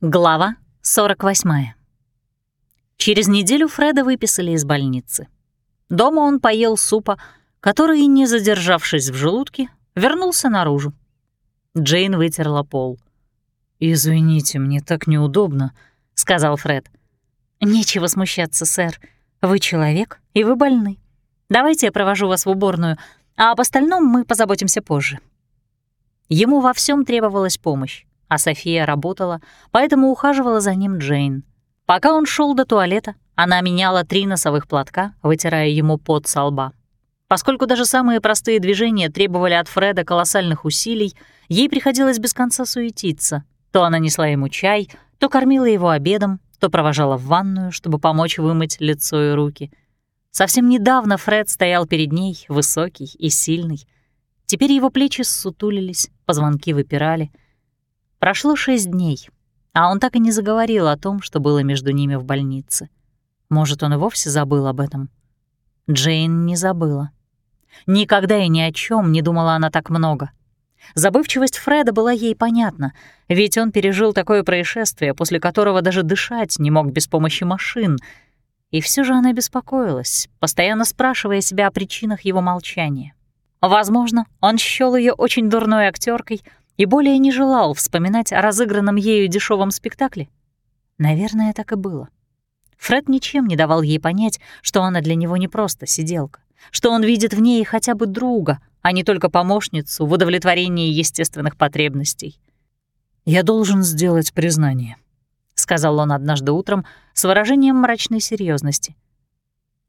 Глава 48. Через неделю Фреда выписали из больницы. Дома он поел супа, который, не задержавшись в желудке, вернулся наружу. Джейн вытерла пол. «Извините, мне так неудобно», — сказал Фред. «Нечего смущаться, сэр. Вы человек, и вы больны. Давайте я провожу вас в уборную, а об остальном мы позаботимся позже». Ему во всем требовалась помощь а София работала, поэтому ухаживала за ним Джейн. Пока он шел до туалета, она меняла три носовых платка, вытирая ему пот со лба. Поскольку даже самые простые движения требовали от Фреда колоссальных усилий, ей приходилось без конца суетиться. То она несла ему чай, то кормила его обедом, то провожала в ванную, чтобы помочь вымыть лицо и руки. Совсем недавно Фред стоял перед ней, высокий и сильный. Теперь его плечи ссутулились, позвонки выпирали — Прошло шесть дней, а он так и не заговорил о том, что было между ними в больнице. Может, он и вовсе забыл об этом. Джейн не забыла. Никогда и ни о чем не думала она так много. Забывчивость Фреда была ей понятна, ведь он пережил такое происшествие, после которого даже дышать не мог без помощи машин. И все же она беспокоилась, постоянно спрашивая себя о причинах его молчания. Возможно, он счёл ее очень дурной актеркой, и более не желал вспоминать о разыгранном ею дешевом спектакле? Наверное, так и было. Фред ничем не давал ей понять, что она для него не просто сиделка, что он видит в ней хотя бы друга, а не только помощницу в удовлетворении естественных потребностей. «Я должен сделать признание», — сказал он однажды утром с выражением мрачной серьезности.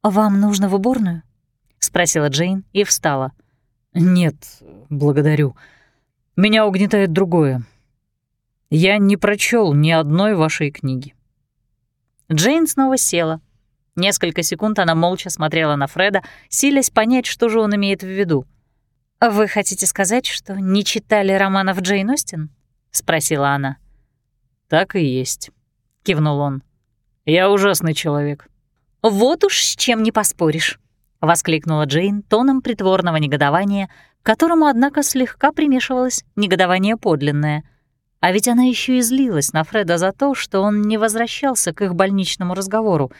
«Вам нужно в уборную?» — спросила Джейн и встала. «Нет, благодарю. Меня угнетает другое. Я не прочел ни одной вашей книги. Джейн снова села. Несколько секунд она молча смотрела на Фреда, силясь понять, что же он имеет в виду. «Вы хотите сказать, что не читали романов Джейн Остин?» — спросила она. «Так и есть», — кивнул он. «Я ужасный человек». «Вот уж с чем не поспоришь», — воскликнула Джейн тоном притворного негодования, к которому, однако, слегка примешивалось негодование подлинное. А ведь она еще и злилась на Фреда за то, что он не возвращался к их больничному разговору.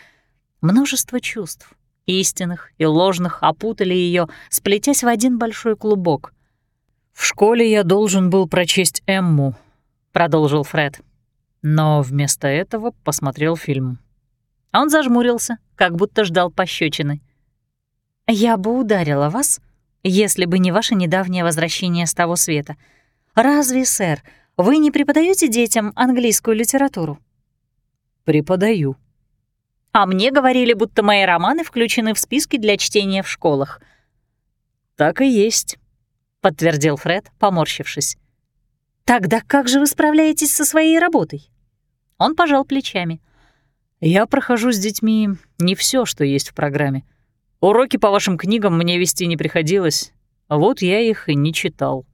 Множество чувств, истинных и ложных, опутали ее, сплетясь в один большой клубок. «В школе я должен был прочесть Эмму», — продолжил Фред. Но вместо этого посмотрел фильм. Он зажмурился, как будто ждал пощечины. «Я бы ударила вас, если бы не ваше недавнее возвращение с того света. Разве, сэр, вы не преподаете детям английскую литературу? Преподаю. А мне говорили, будто мои романы включены в списки для чтения в школах. Так и есть, подтвердил Фред, поморщившись. Тогда как же вы справляетесь со своей работой? Он пожал плечами. Я прохожу с детьми не все, что есть в программе. Уроки по вашим книгам мне вести не приходилось, вот я их и не читал.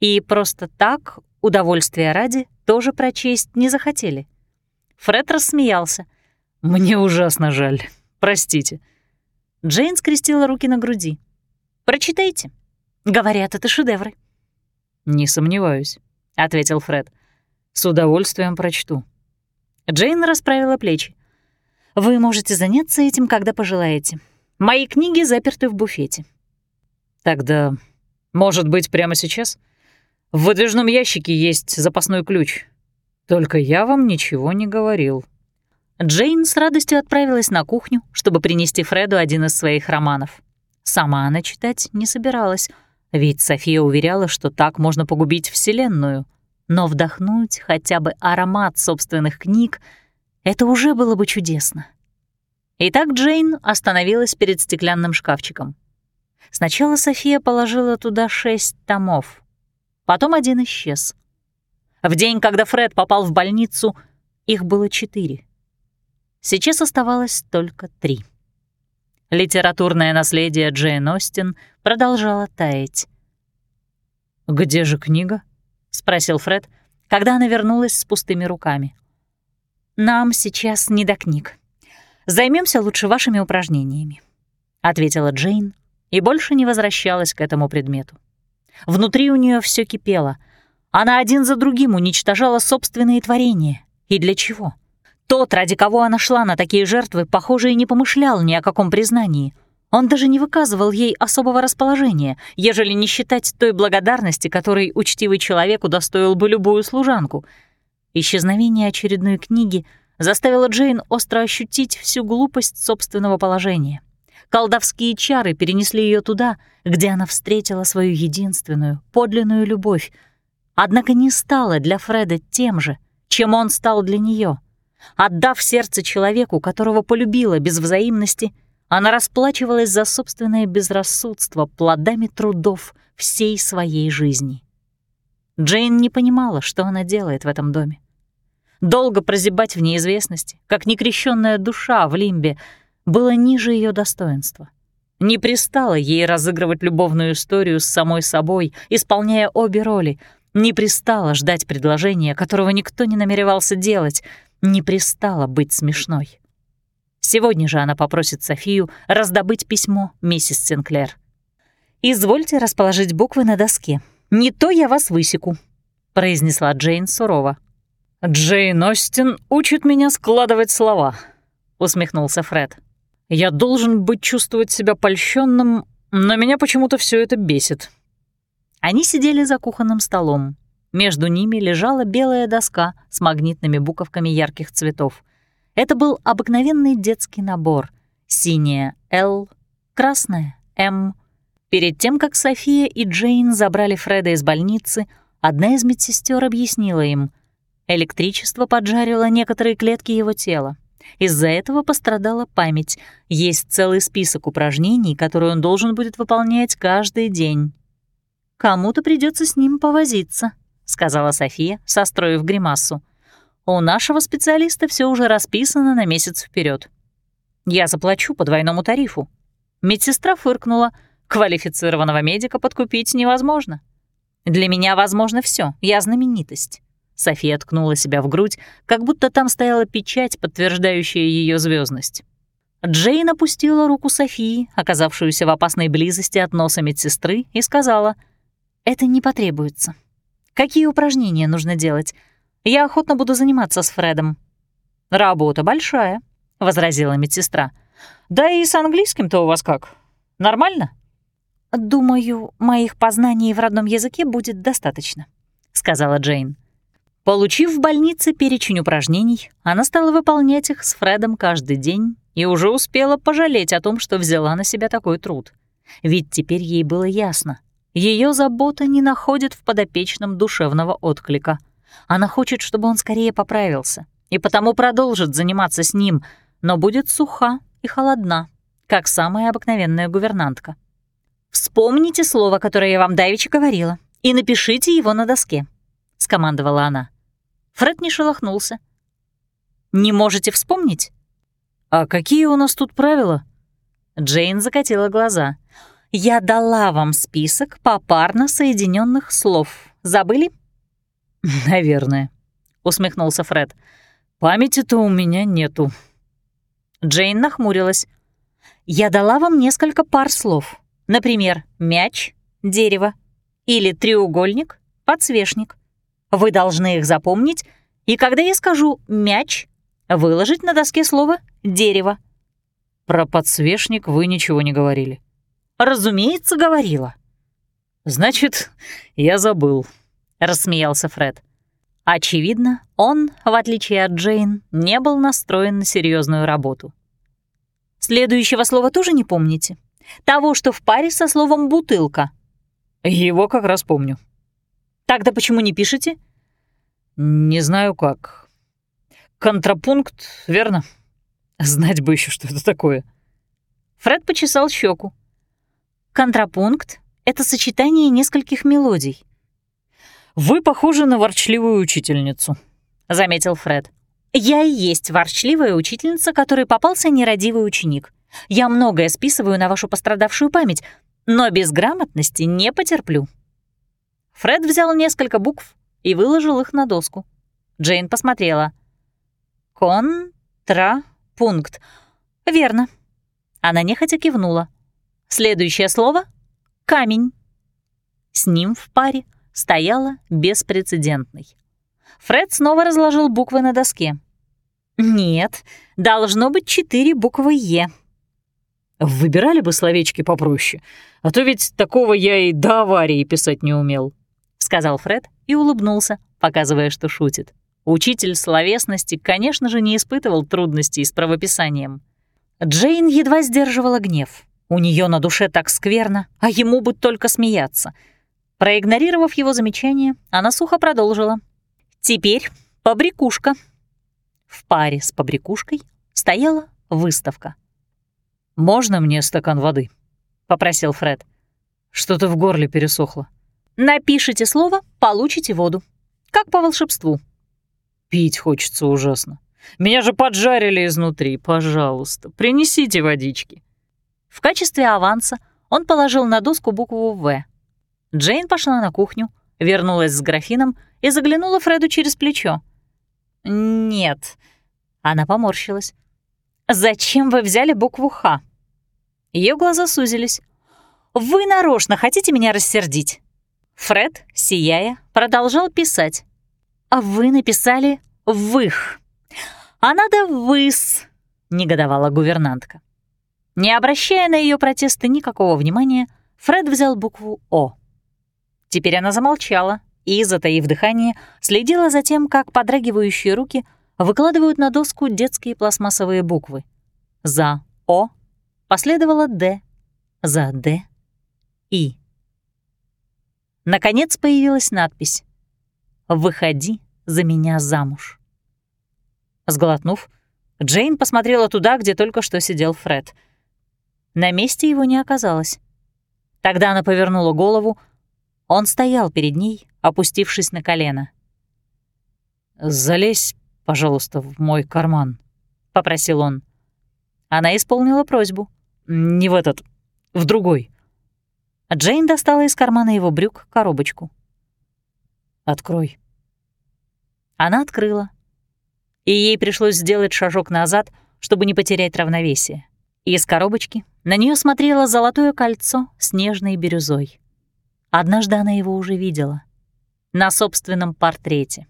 И просто так, удовольствия ради, тоже прочесть не захотели. Фред рассмеялся. «Мне ужасно жаль. Простите». Джейн скрестила руки на груди. «Прочитайте. Говорят, это шедевры». «Не сомневаюсь», — ответил Фред. «С удовольствием прочту». Джейн расправила плечи. Вы можете заняться этим, когда пожелаете. Мои книги заперты в буфете. Тогда, может быть, прямо сейчас? В выдвижном ящике есть запасной ключ. Только я вам ничего не говорил. Джейн с радостью отправилась на кухню, чтобы принести Фреду один из своих романов. Сама она читать не собиралась, ведь София уверяла, что так можно погубить Вселенную. Но вдохнуть хотя бы аромат собственных книг — это уже было бы чудесно. Итак, Джейн остановилась перед стеклянным шкафчиком. Сначала София положила туда шесть томов. Потом один исчез. В день, когда Фред попал в больницу, их было четыре. Сейчас оставалось только три. Литературное наследие Джейн Остин продолжало таять. «Где же книга?» — спросил Фред, когда она вернулась с пустыми руками. «Нам сейчас не до книг. Займемся лучше вашими упражнениями», — ответила Джейн и больше не возвращалась к этому предмету. Внутри у нее все кипело. Она один за другим уничтожала собственные творения. И для чего? Тот, ради кого она шла на такие жертвы, похоже, и не помышлял ни о каком признании. Он даже не выказывал ей особого расположения, ежели не считать той благодарности, которой учтивый человек удостоил бы любую служанку. Исчезновение очередной книги заставило Джейн остро ощутить всю глупость собственного положения. Колдовские чары перенесли ее туда, где она встретила свою единственную, подлинную любовь, однако не стала для Фреда тем же, чем он стал для нее. Отдав сердце человеку, которого полюбила без взаимности, она расплачивалась за собственное безрассудство плодами трудов всей своей жизни. Джейн не понимала, что она делает в этом доме. Долго прозябать в неизвестности, как некрещенная душа в лимбе, было ниже ее достоинства. Не пристало ей разыгрывать любовную историю с самой собой, исполняя обе роли. Не пристало ждать предложения, которого никто не намеревался делать. Не пристало быть смешной. Сегодня же она попросит Софию раздобыть письмо миссис Синклер. «Извольте расположить буквы на доске. Не то я вас высеку», — произнесла Джейн сурово. «Джейн Остин учит меня складывать слова», — усмехнулся Фред. «Я должен быть чувствовать себя польщенным, но меня почему-то все это бесит». Они сидели за кухонным столом. Между ними лежала белая доска с магнитными буковками ярких цветов — это был обыкновенный детский набор. Синяя «Л», красная «М». Перед тем, как София и Джейн забрали Фреда из больницы, одна из медсестер объяснила им. Электричество поджарило некоторые клетки его тела. Из-за этого пострадала память. Есть целый список упражнений, которые он должен будет выполнять каждый день. «Кому-то придется с ним повозиться», — сказала София, состроив гримасу. У нашего специалиста все уже расписано на месяц вперед. Я заплачу по двойному тарифу. Медсестра фыркнула. Квалифицированного медика подкупить невозможно. Для меня возможно все. Я знаменитость. София ткнула себя в грудь, как будто там стояла печать, подтверждающая ее звездность. Джейн опустила руку Софии, оказавшуюся в опасной близости от носа медсестры, и сказала, «Это не потребуется. Какие упражнения нужно делать? Я охотно буду заниматься с Фредом». «Работа большая», — возразила медсестра. «Да и с английским-то у вас как? Нормально?» «Думаю, моих познаний в родном языке будет достаточно», — сказала Джейн. Получив в больнице перечень упражнений, она стала выполнять их с Фредом каждый день и уже успела пожалеть о том, что взяла на себя такой труд. Ведь теперь ей было ясно, ее забота не находит в подопечном душевного отклика — она хочет, чтобы он скорее поправился, и потому продолжит заниматься с ним, но будет суха и холодна, как самая обыкновенная гувернантка. «Вспомните слово, которое я вам давеча говорила, и напишите его на доске», — скомандовала она. Фред не шелохнулся. «Не можете вспомнить?» «А какие у нас тут правила?» Джейн закатила глаза. «Я дала вам список попарно соединенных слов. Забыли?» «Наверное», — усмехнулся Фред. «Памяти-то у меня нету». Джейн нахмурилась. «Я дала вам несколько пар слов. Например, мяч, дерево или треугольник, подсвечник. Вы должны их запомнить, и когда я скажу «мяч», выложить на доске слово «дерево». Про подсвечник вы ничего не говорили. Разумеется, говорила. Значит, я забыл, — рассмеялся Фред. Очевидно, он, в отличие от Джейн, не был настроен на серьезную работу. «Следующего слова тоже не помните? Того, что в паре со словом «бутылка». Его как раз помню. Тогда почему не пишете? Не знаю как. Контрапункт, верно? Знать бы еще, что это такое. Фред почесал щеку. Контрапункт — это сочетание нескольких мелодий. «Вы похожи на ворчливую учительницу», — заметил Фред. «Я и есть ворчливая учительница, которой попался нерадивый ученик. Я многое списываю на вашу пострадавшую память, но без грамотности не потерплю». Фред взял несколько букв и выложил их на доску. Джейн посмотрела. «Контрапункт. Верно». Она нехотя кивнула. Следующее слово — камень. С ним в паре стояла беспрецедентной. Фред снова разложил буквы на доске. «Нет, должно быть четыре буквы «Е». Выбирали бы словечки попроще, а то ведь такого я и до аварии писать не умел», — сказал Фред и улыбнулся, показывая, что шутит. Учитель словесности, конечно же, не испытывал трудностей с правописанием. Джейн едва сдерживала гнев. У нее на душе так скверно, а ему бы только смеяться. Проигнорировав его замечание, она сухо продолжила. «Теперь побрякушка». В паре с побрякушкой стояла выставка. «Можно мне стакан воды?» — попросил Фред. «Что-то в горле пересохло». «Напишите слово, получите воду. Как по волшебству». «Пить хочется ужасно. Меня же поджарили изнутри. Пожалуйста, принесите водички». В качестве аванса он положил на доску букву «В». Джейн пошла на кухню, вернулась с графином и заглянула Фреду через плечо. «Нет». Она поморщилась. «Зачем вы взяли букву «Х»?» Ее глаза сузились. «Вы нарочно хотите меня рассердить?» Фред, сияя, продолжал писать. «А вы написали «вых». А надо «выс», — негодовала гувернантка. Не обращая на ее протесты никакого внимания, Фред взял букву «О». Теперь она замолчала и, затаив дыхание, следила за тем, как подрагивающие руки выкладывают на доску детские пластмассовые буквы. За «О» последовало «Д», за «Д» — «И». Наконец появилась надпись «Выходи за меня замуж». Сглотнув, Джейн посмотрела туда, где только что сидел Фред — на месте его не оказалось. Тогда она повернула голову. Он стоял перед ней, опустившись на колено. «Залезь, пожалуйста, в мой карман», — попросил он. Она исполнила просьбу. «Не в этот, в другой». Джейн достала из кармана его брюк коробочку. «Открой». Она открыла. И ей пришлось сделать шажок назад, чтобы не потерять равновесие. Из коробочки на нее смотрело золотое кольцо с нежной бирюзой. Однажды она его уже видела. На собственном портрете.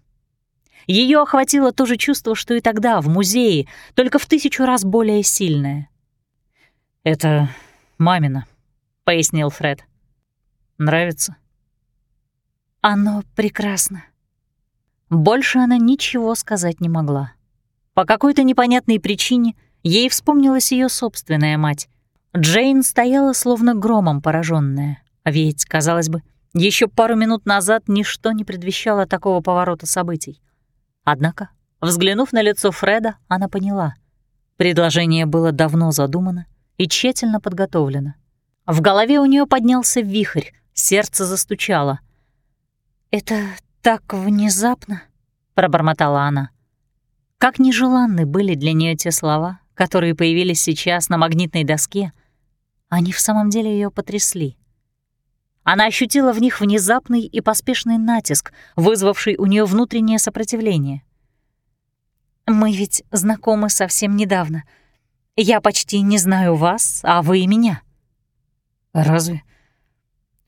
Ее охватило то же чувство, что и тогда, в музее, только в тысячу раз более сильное. «Это мамина», — пояснил Фред. «Нравится?» «Оно прекрасно». Больше она ничего сказать не могла. По какой-то непонятной причине Ей вспомнилась ее собственная мать. Джейн стояла словно громом пораженная, а ведь, казалось бы, еще пару минут назад ничто не предвещало такого поворота событий. Однако, взглянув на лицо Фреда, она поняла. Предложение было давно задумано и тщательно подготовлено. В голове у нее поднялся вихрь, сердце застучало. «Это так внезапно», — пробормотала она. Как нежеланны были для нее те слова, которые появились сейчас на магнитной доске, они в самом деле ее потрясли. Она ощутила в них внезапный и поспешный натиск, вызвавший у нее внутреннее сопротивление. «Мы ведь знакомы совсем недавно. Я почти не знаю вас, а вы и меня». «Разве?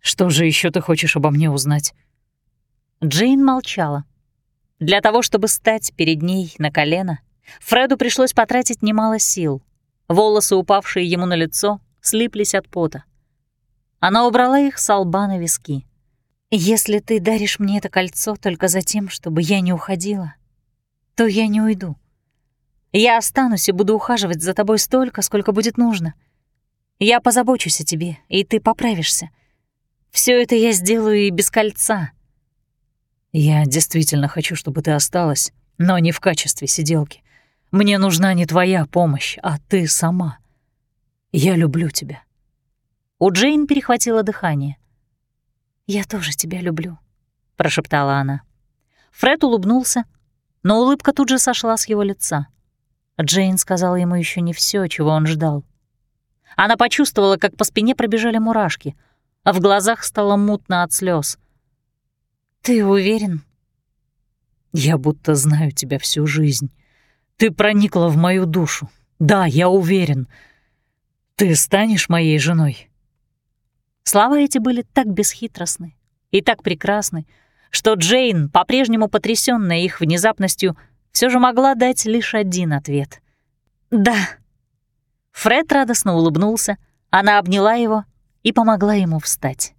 Что же еще ты хочешь обо мне узнать?» Джейн молчала. Для того, чтобы стать перед ней на колено, Фреду пришлось потратить немало сил. Волосы, упавшие ему на лицо, слиплись от пота. Она убрала их с лба на виски. «Если ты даришь мне это кольцо только за тем, чтобы я не уходила, то я не уйду. Я останусь и буду ухаживать за тобой столько, сколько будет нужно. Я позабочусь о тебе, и ты поправишься. Все это я сделаю и без кольца». «Я действительно хочу, чтобы ты осталась, но не в качестве сиделки. Мне нужна не твоя помощь, а ты сама. Я люблю тебя». У Джейн перехватило дыхание. «Я тоже тебя люблю», — прошептала она. Фред улыбнулся, но улыбка тут же сошла с его лица. Джейн сказала ему еще не все, чего он ждал. Она почувствовала, как по спине пробежали мурашки, а в глазах стало мутно от слез. «Ты уверен?» «Я будто знаю тебя всю жизнь», ты проникла в мою душу. Да, я уверен. Ты станешь моей женой?» Слова эти были так бесхитростны, и так прекрасны, что Джейн, по-прежнему потрясённая их внезапностью, все же могла дать лишь один ответ. «Да». Фред радостно улыбнулся, она обняла его и помогла ему встать.